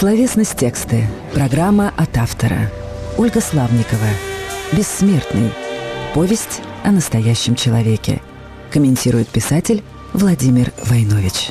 Словесность тексты. Программа от автора. Ольга Славникова. Бессмертный. Повесть о настоящем человеке. Комментирует писатель Владимир Войнович.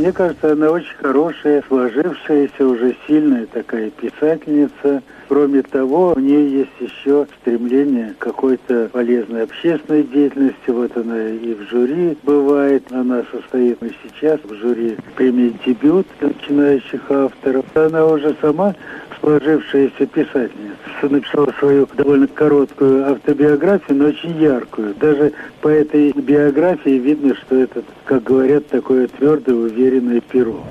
Мне кажется, она очень хорошая, сложившаяся, уже сильная такая писательница. Кроме того, у нее есть еще стремление к какой-то полезной общественной деятельности. Вот она и в жюри бывает. Она состоит и сейчас в жюри премии «Дебют» начинающих авторов. Она уже сама сложившаяся писательница. Написала свою довольно короткую автобиографию, но очень яркую. Даже по этой биографии видно, что это, как говорят, такое твердое, уверенное перо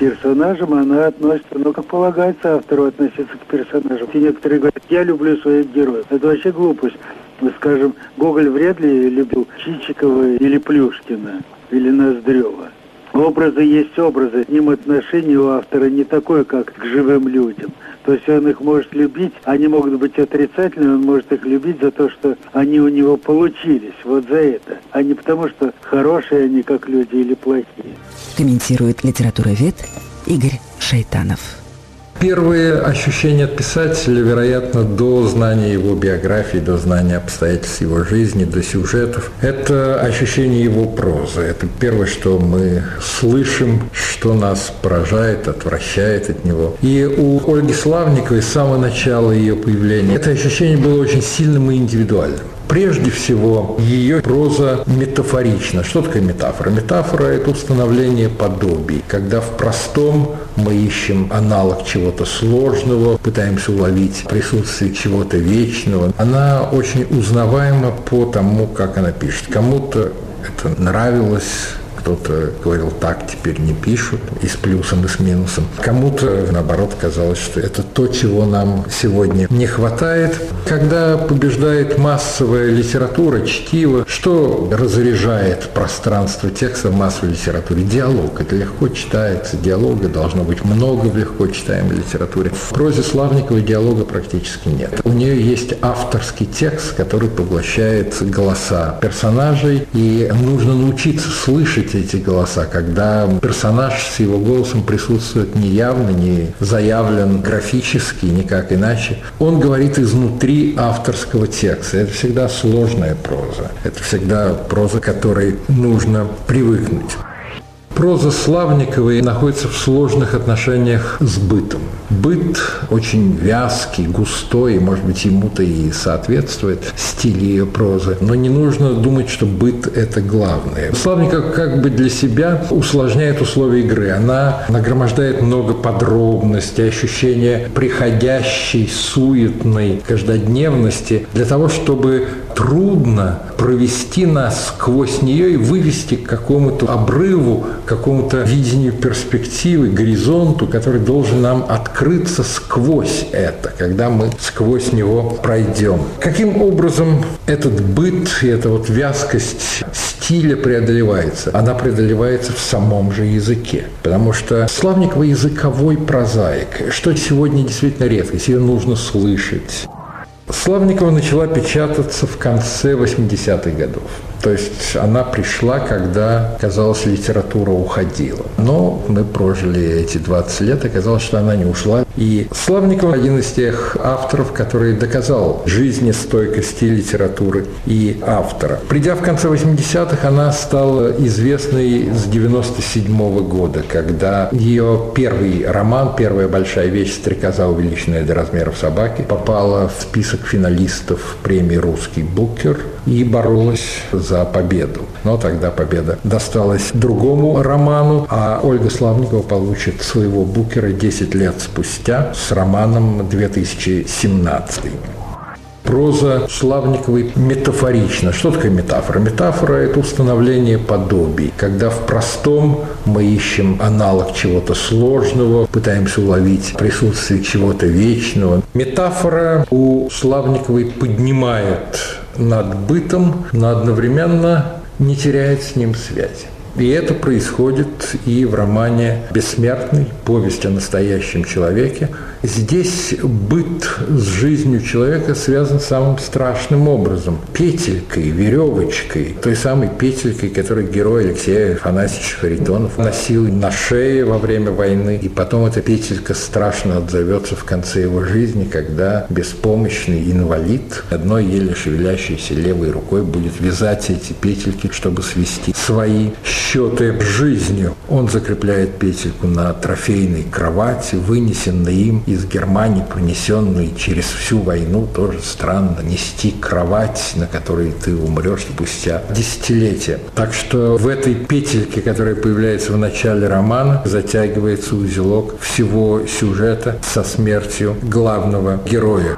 персонажам она относится, ну, как полагается автору относиться к персонажам. И некоторые говорят, я люблю своих героев. Это вообще глупость. Мы скажем, Гоголь вряд ли любил Чичикова или Плюшкина, или Ноздрева. Образы есть образы. К ним отношение у автора не такое, как к живым людям. То есть он их может любить, они могут быть отрицательными, он может их любить за то, что они у него получились, вот за это, а не потому, что хорошие они как люди или плохие. Комментирует литературовед Игорь Шайтанов. Первые ощущения писателя, вероятно, до знания его биографии, до знания обстоятельств его жизни, до сюжетов, это ощущение его прозы. Это первое, что мы слышим, что нас поражает, отвращает от него. И у Ольги Славниковой с самого начала ее появления это ощущение было очень сильным и индивидуальным. Прежде всего, ее проза метафорична. Что такое метафора? Метафора – это установление подобий, когда в простом мы ищем аналог чего-то сложного, пытаемся уловить присутствие чего-то вечного. Она очень узнаваема по тому, как она пишет. Кому-то это нравилось, кто-то говорил, так теперь не пишут, и с плюсом, и с минусом. Кому-то, наоборот, казалось, что это то, чего нам сегодня не хватает. Когда побеждает массовая литература, чтиво, что разряжает пространство текста в массовой литературе? Диалог. Это легко читается. Диалога должно быть много в легко читаемой литературе. В прозе Славниковой диалога практически нет. У нее есть авторский текст, который поглощает голоса персонажей, и нужно научиться слышать слышите эти голоса, когда персонаж с его голосом присутствует не явно, не заявлен графически, никак иначе. Он говорит изнутри авторского текста. Это всегда сложная проза. Это всегда проза, которой нужно привыкнуть. Проза Славниковой находится в сложных отношениях с бытом. Быт очень вязкий, густой, может быть, ему-то и соответствует стиль ее прозы. Но не нужно думать, что быт – это главное. Славникова как бы для себя усложняет условия игры. Она нагромождает много подробностей, ощущения приходящей, суетной каждодневности для того, чтобы трудно провести нас сквозь нее и вывести к какому-то обрыву, к какому-то видению перспективы, горизонту, который должен нам открыться сквозь это, когда мы сквозь него пройдем. Каким образом этот быт и эта вот вязкость стиля преодолевается? Она преодолевается в самом же языке, потому что Славникова языковой прозаик, что сегодня действительно редкость, ее нужно слышать. Славникова начала печататься в конце 80-х годов. То есть она пришла, когда, казалось, литература уходила. Но мы прожили эти 20 лет, оказалось, что она не ушла. И Славников один из тех авторов, который доказал жизнестойкости литературы и автора. Придя в конце 80-х, она стала известной с 97 -го года, когда ее первый роман, первая большая вещь «Стрекоза, увеличенная до размеров собаки», попала в список финалистов премии «Русский Букер» и боролась за победу. Но тогда победа досталась другому роману, а Ольга Славникова получит своего Букера 10 лет спустя с романом 2017. Проза Славниковой метафорична. Что такое метафора? Метафора – это установление подобий, когда в простом мы ищем аналог чего-то сложного, пытаемся уловить присутствие чего-то вечного. Метафора у Славниковой поднимает над бытом, но одновременно не теряет с ним связи. И это происходит и в романе «Бессмертный. Повесть о настоящем человеке». Здесь быт с жизнью человека связан самым страшным образом. Петелькой, веревочкой, той самой петелькой, которую герой Алексея Афанасьевич Харитонов носил на шее во время войны. И потом эта петелька страшно отзовется в конце его жизни, когда беспомощный инвалид одной еле шевелящейся левой рукой будет вязать эти петельки, чтобы свести свои счеты с жизнью. Он закрепляет петельку на трофейной кровати, вынесенной им из Германии, принесенной через всю войну. Тоже странно нести кровать, на которой ты умрешь спустя десятилетия. Так что в этой петельке, которая появляется в начале романа, затягивается узелок всего сюжета со смертью главного героя.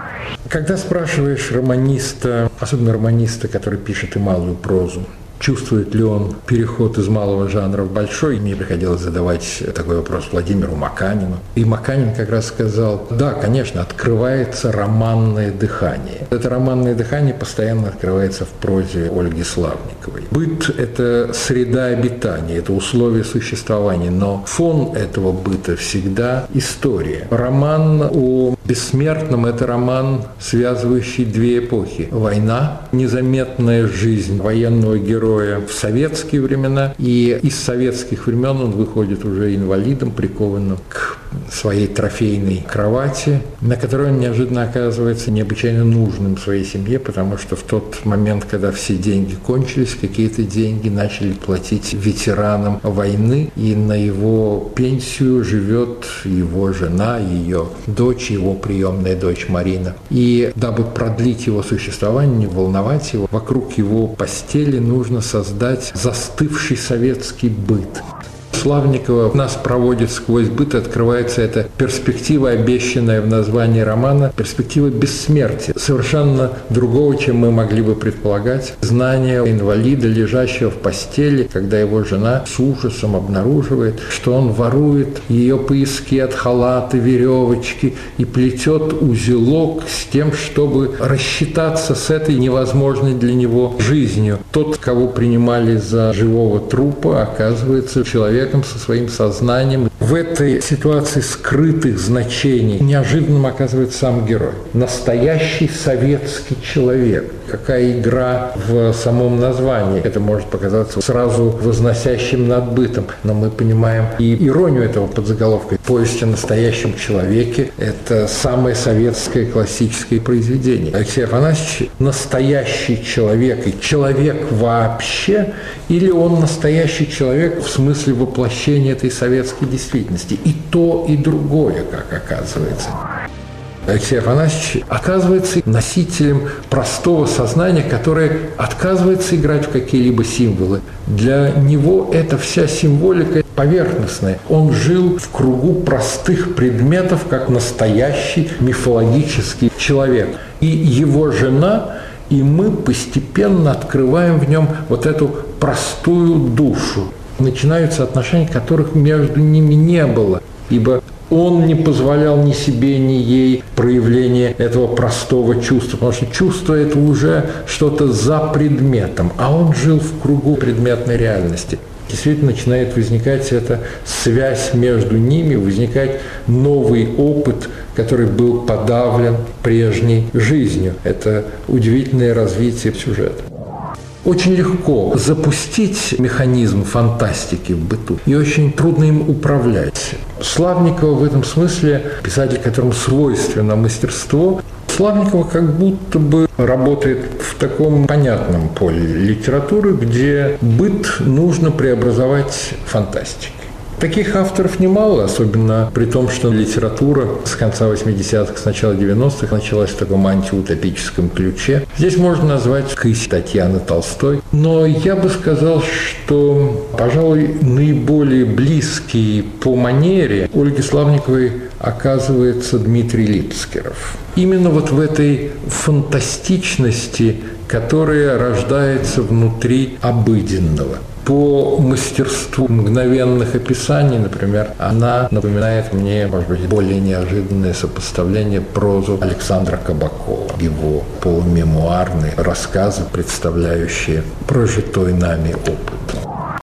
Когда спрашиваешь романиста, особенно романиста, который пишет и малую прозу, чувствует ли он переход из малого жанра в большой. Мне приходилось задавать такой вопрос Владимиру Маканину. И Маканин как раз сказал, да, конечно, открывается романное дыхание. Это романное дыхание постоянно открывается в прозе Ольги Славниковой. Быт – это среда обитания, это условия существования, но фон этого быта всегда история. Роман о бессмертном – это роман, связывающий две эпохи. Война, незаметная жизнь военного героя, героя в советские времена, и из советских времен он выходит уже инвалидом, прикованным к своей трофейной кровати, на которой он неожиданно оказывается необычайно нужным своей семье, потому что в тот момент, когда все деньги кончились, какие-то деньги начали платить ветеранам войны, и на его пенсию живет его жена, ее дочь, его приемная дочь Марина. И дабы продлить его существование, не волновать его, вокруг его постели нужно создать застывший советский быт. Славникова нас проводит сквозь быт, открывается эта перспектива, обещанная в названии романа, перспектива бессмертия, совершенно другого, чем мы могли бы предполагать. Знание инвалида, лежащего в постели, когда его жена с ужасом обнаруживает, что он ворует ее поиски от халата, веревочки и плетет узелок с тем, чтобы рассчитаться с этой невозможной для него жизнью. Тот, кого принимали за живого трупа, оказывается человек человеком, со своим сознанием. В этой ситуации скрытых значений неожиданным оказывается сам герой. Настоящий советский человек. Какая игра в самом названии. Это может показаться сразу возносящим над бытом. Но мы понимаем и иронию этого подзаголовка. Повесть о настоящем человеке – это самое советское классическое произведение. Алексей Афанасьевич – настоящий человек. И человек вообще, или он настоящий человек в смысле воплощения этой советской действительности. И то, и другое, как оказывается. Алексей Афанасьевич оказывается носителем простого сознания, которое отказывается играть в какие-либо символы. Для него эта вся символика поверхностная. Он жил в кругу простых предметов, как настоящий мифологический человек. И его жена и мы постепенно открываем в нем вот эту простую душу, начинаются отношения, которых между ними не было. Ибо он не позволял ни себе, ни ей проявления этого простого чувства, потому что чувство это уже что-то за предметом, а он жил в кругу предметной реальности. Действительно начинает возникать эта связь между ними, возникать новый опыт, который был подавлен прежней жизнью. Это удивительное развитие сюжета. Очень легко запустить механизм фантастики в быту, и очень трудно им управлять. Славникова в этом смысле писатель, которому свойственно мастерство, Славникова как будто бы работает в таком понятном поле литературы, где быт нужно преобразовать фантастикой. Таких авторов немало, особенно при том, что литература с конца 80-х, с начала 90-х началась в таком антиутопическом ключе. Здесь можно назвать Кысь Татьяны Толстой. Но я бы сказал, что, пожалуй, наиболее близкий по манере Ольги Славниковой оказывается Дмитрий Липскеров. Именно вот в этой фантастичности, которая рождается внутри обыденного – по мастерству мгновенных описаний, например, она напоминает мне, может быть, более неожиданное сопоставление прозу Александра Кабакова, его полумемуарные рассказы, представляющие прожитой нами опыт.